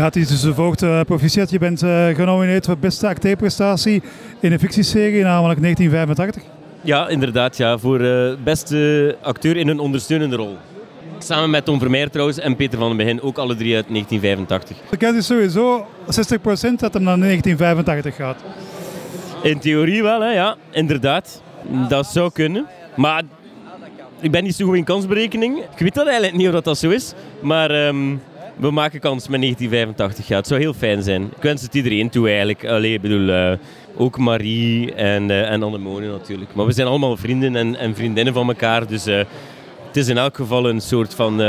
Ja, is dus de Voogd uh, proficiat. Je bent uh, genomineerd voor beste acteerprestatie in een fictieserie, namelijk 1985. Ja, inderdaad. Ja, voor uh, beste acteur in een ondersteunende rol. Samen met Tom Vermeer trouwens en Peter van den Begin, ook alle drie uit 1985. De kans is sowieso 60% dat hem naar 1985 gaat. In theorie wel, hè, ja, inderdaad. Dat zou kunnen. Maar ik ben niet zo goed in kansberekening. Ik weet dat eigenlijk niet of dat zo is. Maar um, we maken kans met 1985. Ja, het zou heel fijn zijn. Ik wens het iedereen toe eigenlijk. Allee, ik bedoel, uh, ook Marie en, uh, en Annemone natuurlijk. Maar we zijn allemaal vrienden en, en vriendinnen van elkaar. Dus uh, het is in elk geval een soort van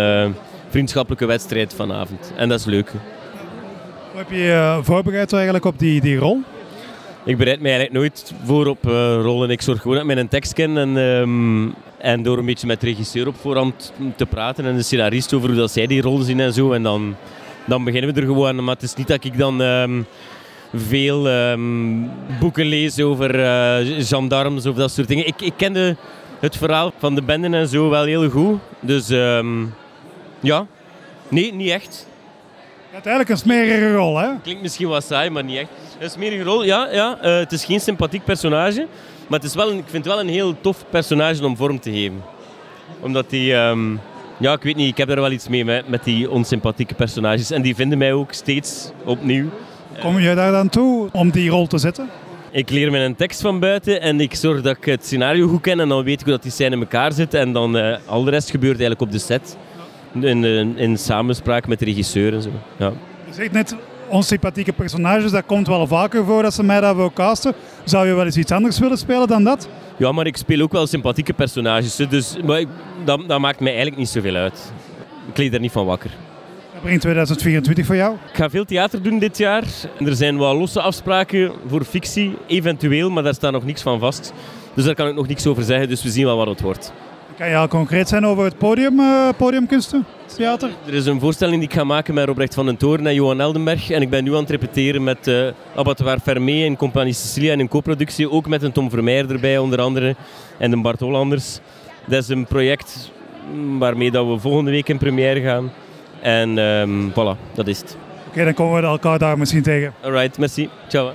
vriendschappelijke wedstrijd vanavond. En dat is leuk. Hoe heb je je voorbereid eigenlijk op die, die rol? Ik bereid me eigenlijk nooit voor op rollen. Ik zorg gewoon dat ik mijn tekst ken en, um, en door een beetje met de regisseur op voorhand te praten en de scenarist over hoe dat zij die rol zien en zo. En dan, dan beginnen we er gewoon. Maar het is niet dat ik dan um, veel um, boeken lees over uh, gendarmes of dat soort dingen. Ik, ik kende het verhaal van de benden en zo wel heel goed. Dus ja, nee, niet echt. Uiteindelijk een smerige rol, hè? Klinkt misschien wat saai, maar niet echt. Een smerige rol, ja. ja. Uh, het is geen sympathiek personage. Maar het is wel een, ik vind het wel een heel tof personage om vorm te geven. Omdat die... Um, ja, ik weet niet, ik heb er wel iets mee met, met die onsympathieke personages. En die vinden mij ook steeds opnieuw. Kom je daar dan toe om die rol te zetten? Ik leer mijn tekst van buiten en ik zorg dat ik het scenario goed ken. En dan weet ik hoe dat die scène in elkaar zit. En dan uh, al de rest gebeurt eigenlijk op de set. In, in, in samenspraak met de regisseur en zo. Ja. Je zegt net onsympathieke personages, dat komt wel vaker voor dat ze mij daar wil casten. Zou je wel eens iets anders willen spelen dan dat? Ja, maar ik speel ook wel sympathieke personages. Dus maar ik, dat, dat maakt mij eigenlijk niet zoveel uit. Ik leed er niet van wakker. Wat brengt 2024 voor jou? Ik ga veel theater doen dit jaar. Er zijn wel losse afspraken voor fictie, eventueel, maar daar staat nog niks van vast. Dus daar kan ik nog niks over zeggen, dus we zien wel wat het wordt. Kan je al concreet zijn over het podium, uh, podiumkunsten, theater? Er is een voorstelling die ik ga maken met Robrecht van den Toren en Johan Eldenberg. En ik ben nu aan het repeteren met uh, Abattoir Fermé en Compagnie Sicilia en een co-productie. Ook met een Tom Vermeijer erbij onder andere en een Bart Hollanders. Dat is een project waarmee dat we volgende week in première gaan. En um, voilà, dat is het. Oké, okay, dan komen we elkaar daar misschien tegen. Alright, merci. Ciao.